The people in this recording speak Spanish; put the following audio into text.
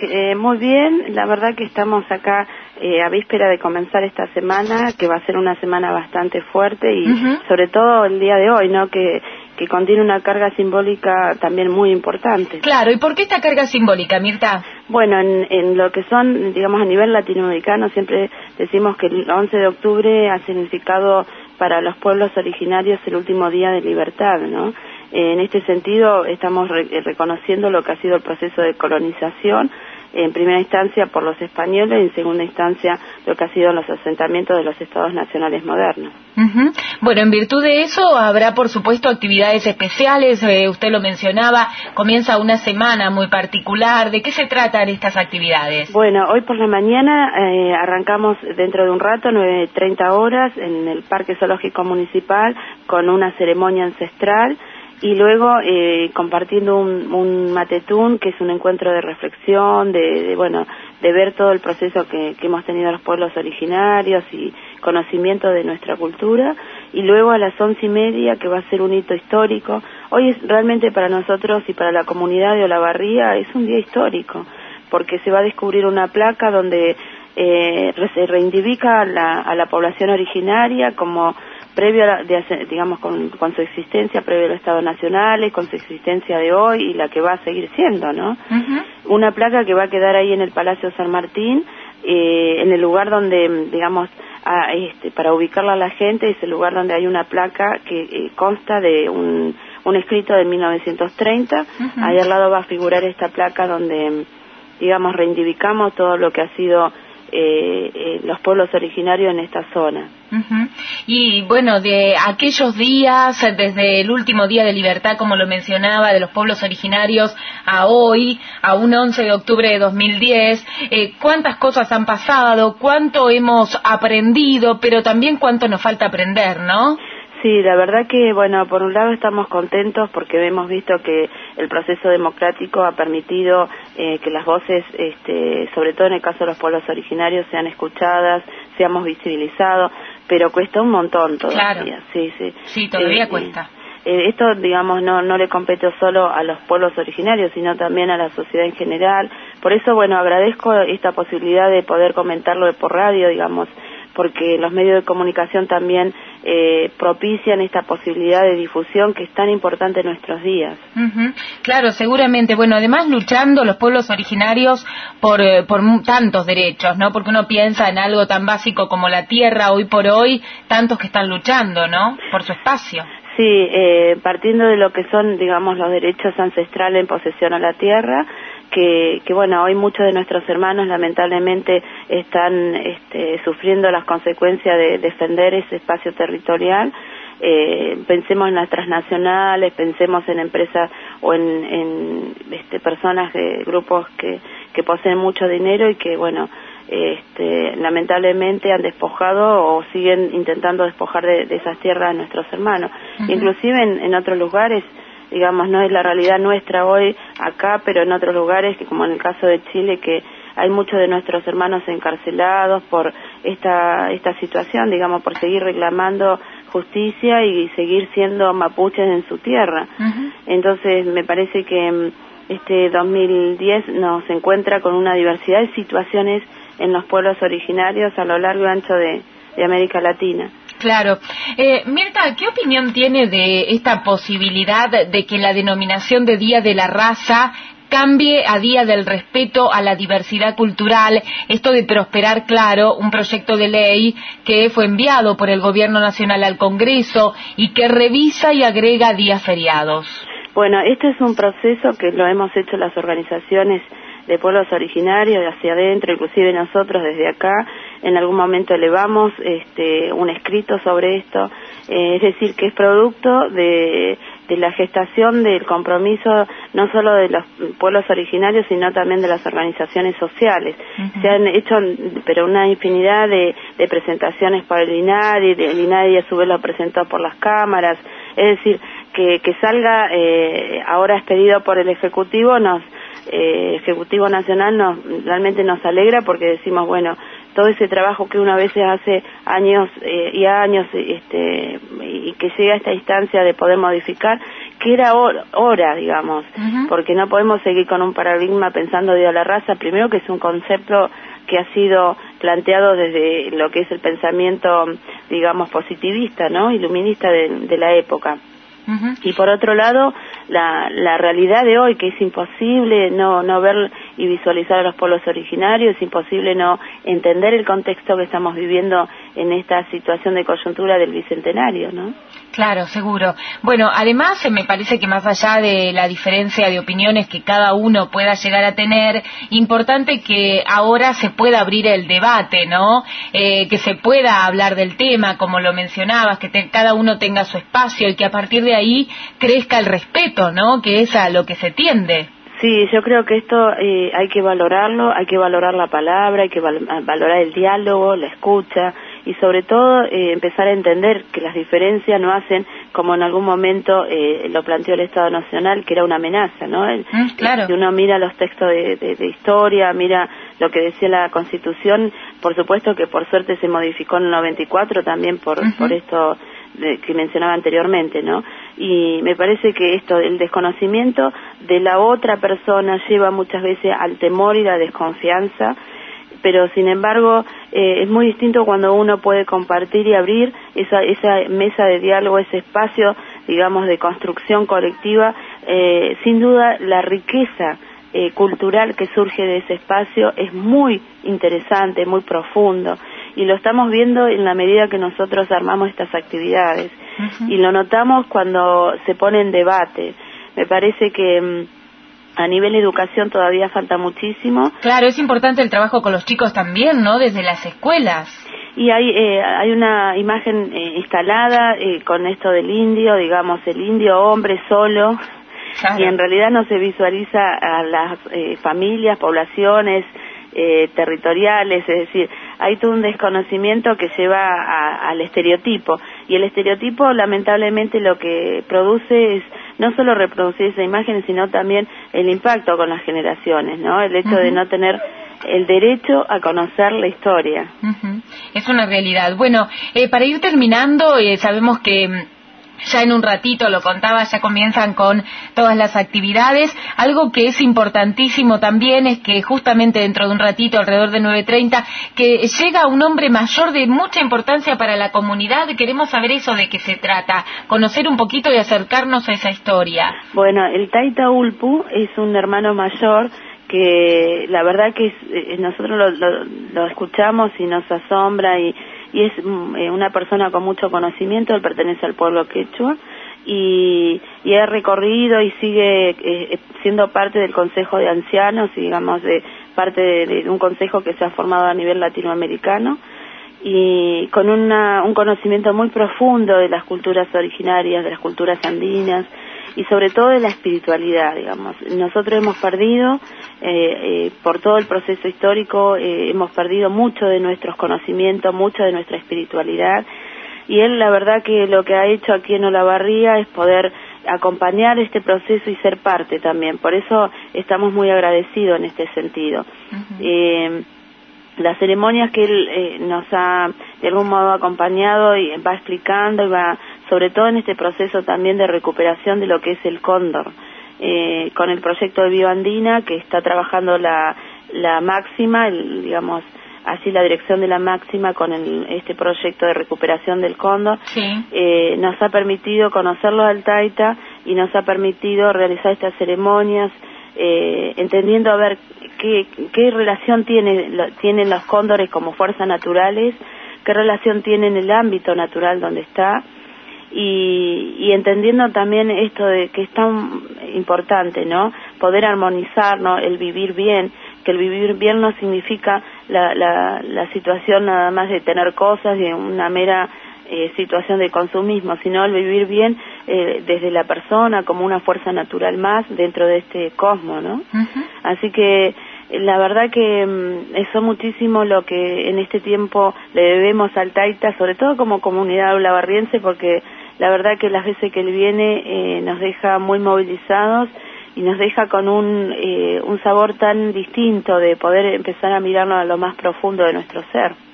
Eh, muy bien, la verdad que estamos acá eh, a víspera de comenzar esta semana, que va a ser una semana bastante fuerte y sobre todo el día de hoy, ¿no? Que, que contiene una carga simbólica también muy importante. Claro, ¿y por qué esta carga simbólica, Mirta? Bueno, en, en lo que son, digamos, a nivel latinoamericano, siempre decimos que el 11 de octubre ha significado para los pueblos originarios el último día de libertad, ¿no? En este sentido, estamos reconociendo lo que ha sido el proceso de colonización, en primera instancia por los españoles y en segunda instancia lo que ha sido los asentamientos de los estados nacionales modernos. Bueno, en virtud de eso habrá por supuesto actividades especiales, eh, usted lo mencionaba, comienza una semana muy particular, ¿de qué se tratan estas actividades? Bueno, hoy por la mañana eh, arrancamos dentro de un rato, 9.30 horas, en el Parque Zoológico Municipal con una ceremonia ancestral y luego eh, compartiendo un, un, matetún que es un encuentro de reflexión, de, bueno, de ver todo el proceso que, hemos tenido los pueblos originarios y conocimiento de nuestra cultura y luego a las once y media que va a ser un hito histórico. Hoy es realmente para nosotros y para la comunidad de Olavarría es un día histórico porque se va a descubrir una placa donde eh, se reivindica a la población originaria como previo, de, digamos, con, su existencia previo a los estados nacionales, con su existencia de hoy y la que va a seguir siendo, ¿no? Una placa que va a quedar ahí en el Palacio San Martín, eh, en el lugar donde, digamos, este, para ubicarla a la gente, es el lugar donde hay una placa que eh, consta de un, un escrito de 1930. Ahí al lado va a figurar esta placa donde, digamos, reivindicamos todo lo que ha sido eh, eh, los pueblos originarios en esta zona. Y bueno, de aquellos días, desde el último día de libertad, como lo mencionaba, de los pueblos originarios a hoy, a un 11 de octubre de 2010, eh, cuántas cosas han pasado, cuánto hemos aprendido, pero también cuánto nos falta aprender, ¿no? Sí, la verdad que, bueno, por un lado estamos contentos porque hemos visto que el proceso democrático ha permitido eh, que las voces, este, sobre todo en el caso de los pueblos originarios, sean escuchadas, seamos visibilizados, pero cuesta un montón todavía. Sí, sí. Sí, todavía eh, cuesta. Eh, esto, digamos, no, no le compete solo a los pueblos originarios, sino también a la sociedad en general. Por eso, bueno, agradezco esta posibilidad de poder comentarlo por radio, digamos, porque los medios de comunicación también eh, propician esta posibilidad de difusión que es tan importante en nuestros días. Claro, seguramente. Bueno, además luchando los pueblos originarios por, eh, por tantos derechos, ¿no? Porque uno piensa en algo tan básico como la tierra hoy por hoy, tantos que están luchando, ¿no? Por su espacio. Sí, eh, partiendo de lo que son, digamos, los derechos ancestrales en posesión a la tierra, que, que, bueno, hoy muchos de nuestros hermanos lamentablemente están este, sufriendo las consecuencias de defender ese espacio territorial. Eh, pensemos en las transnacionales, pensemos en empresas o en, en este, personas de grupos que, que poseen mucho dinero y que, bueno, este, lamentablemente han despojado o siguen intentando despojar de, esas tierras a nuestros hermanos. Inclusive en, otros lugares, digamos, no es la realidad nuestra hoy acá, pero en otros lugares, que como en el caso de Chile, que hay muchos de nuestros hermanos encarcelados por esta, esta situación, digamos, por seguir reclamando justicia y seguir siendo mapuches en su tierra. Entonces, me parece que mm, este 2010 nos encuentra con una diversidad de situaciones en los pueblos originarios a lo largo y ancho de, América Latina. Claro. Eh, Mirta, ¿qué opinión tiene de esta posibilidad de que la denominación de Día de la Raza cambie a Día del Respeto a la Diversidad Cultural? Esto de prosperar, claro, un proyecto de ley que fue enviado por el Gobierno Nacional al Congreso y que revisa y agrega días feriados. Bueno, este es un proceso que lo hemos hecho las organizaciones de pueblos originarios, de hacia adentro, inclusive nosotros desde acá, en algún momento elevamos este, un escrito sobre esto, eh, es decir, que es producto de, de la gestación del compromiso no solo de los pueblos originarios, sino también de las organizaciones sociales. Se han hecho, pero una infinidad de, de presentaciones por el INADI, el INADI a su vez lo presentó por las cámaras, es decir, que, que salga, eh, ahora expedido por el Ejecutivo, nos eh, Ejecutivo Nacional nos, realmente nos alegra porque decimos, bueno, todo ese trabajo que una vez hace años eh, y años este, y que llega a esta instancia de poder modificar, que era hora, digamos, porque no podemos seguir con un paradigma pensando de la raza, primero que es un concepto que ha sido planteado desde lo que es el pensamiento, digamos, positivista, ¿no? Iluminista de la época. Y por otro lado, la, la realidad de hoy, que es imposible no, no ver y visualizar a los pueblos originarios, es imposible no entender el contexto que estamos viviendo en esta situación de coyuntura del Bicentenario, ¿no? Claro, seguro. Bueno, además me parece que más allá de la diferencia de opiniones que cada uno pueda llegar a tener, importante que ahora se pueda abrir el debate, ¿no? Eh, que se pueda hablar del tema, como lo mencionabas, que cada uno tenga su espacio y que a partir de ahí crezca el respeto, ¿no? Que es a lo que se tiende. Sí, yo creo que esto eh, hay que valorarlo, hay que valorar la palabra, hay que valorar el diálogo, la escucha, y sobre todo eh, empezar a entender que las diferencias no hacen como en algún momento eh, lo planteó el Estado Nacional que era una amenaza, ¿no? Mm, claro. Si uno mira los textos de, historia, mira lo que decía la Constitución, por supuesto que por suerte se modificó en el 94 también por, por esto que mencionaba anteriormente, ¿no? Y me parece que esto, el desconocimiento de la otra persona lleva muchas veces al temor y la desconfianza pero sin embargo eh, es muy distinto cuando uno puede compartir y abrir esa, esa mesa de diálogo, ese espacio, digamos, de construcción colectiva. Eh, sin duda, la riqueza eh, cultural que surge de ese espacio es muy interesante, muy profundo, y lo estamos viendo en la medida que nosotros armamos estas actividades. Y lo notamos cuando se pone en debate. Me parece que mm, a nivel educación todavía falta muchísimo. Claro, es importante el trabajo con los chicos también, ¿no? Desde las escuelas. Y hay, eh, hay una imagen eh, instalada eh, con esto del indio, digamos, el indio hombre solo, y en realidad no se visualiza a las familias, poblaciones, territoriales, es decir, hay todo un desconocimiento que lleva al estereotipo y el estereotipo lamentablemente lo que produce es no solo reproducir esa imagen, sino también el impacto con las generaciones, ¿no? El hecho de no tener el derecho a conocer la historia. Es una realidad. Bueno, eh, para ir terminando, eh, sabemos que mm, ya en un ratito lo contaba, ya comienzan con todas las actividades. Algo que es importantísimo también es que justamente dentro de un ratito, alrededor de 9.30, que llega un hombre mayor de mucha importancia para la comunidad. Queremos saber eso de qué se trata, conocer un poquito y acercarnos a esa historia. Bueno, el Taita Ulpu es un hermano mayor que la verdad que eh, nosotros lo escuchamos y nos asombra y y es mm, eh, una persona con mucho conocimiento, él pertenece al pueblo quechua y, y ha recorrido y sigue eh, siendo parte del Consejo de Ancianos y digamos de parte de, un consejo que se ha formado a nivel latinoamericano y con una, un conocimiento muy profundo de las culturas originarias, de las culturas andinas, y sobre todo de la espiritualidad, digamos. Nosotros hemos perdido, eh, eh, por todo el proceso histórico, eh, hemos perdido mucho de nuestros conocimientos, mucho de nuestra espiritualidad, y él la verdad que lo que ha hecho aquí en Olavarría es poder acompañar este proceso y ser parte también. Por eso estamos muy agradecidos en este sentido. las ceremonias que él nos ha de algún modo acompañado y va explicando y va sobre todo en este proceso también de recuperación de lo que es el cóndor, eh, con el proyecto de Bioandina que está trabajando la, la máxima, digamos, así la dirección de la máxima con este proyecto de recuperación del cóndor, eh, nos ha permitido conocerlo al Taita y nos ha permitido realizar estas ceremonias, eh, entendiendo a ver qué, qué relación tiene, tienen los cóndores como fuerzas naturales, qué relación tienen el ámbito natural donde está, y, y, entendiendo también esto de que es tan importante, ¿no? Poder armonizar, ¿no? El vivir bien, que el vivir bien no significa la, la, la situación nada más de tener cosas y una mera eh, situación de consumismo, sino el vivir bien eh, desde la persona como una fuerza natural más dentro de este cosmos, ¿no? Así que la verdad que mm, eso muchísimo lo que en este tiempo le debemos al Taita, sobre todo como comunidad olavarriense, porque la verdad que las veces que él viene eh, nos deja muy movilizados y nos deja con un, eh, un sabor tan distinto de poder empezar a mirarnos a lo más profundo de nuestro ser.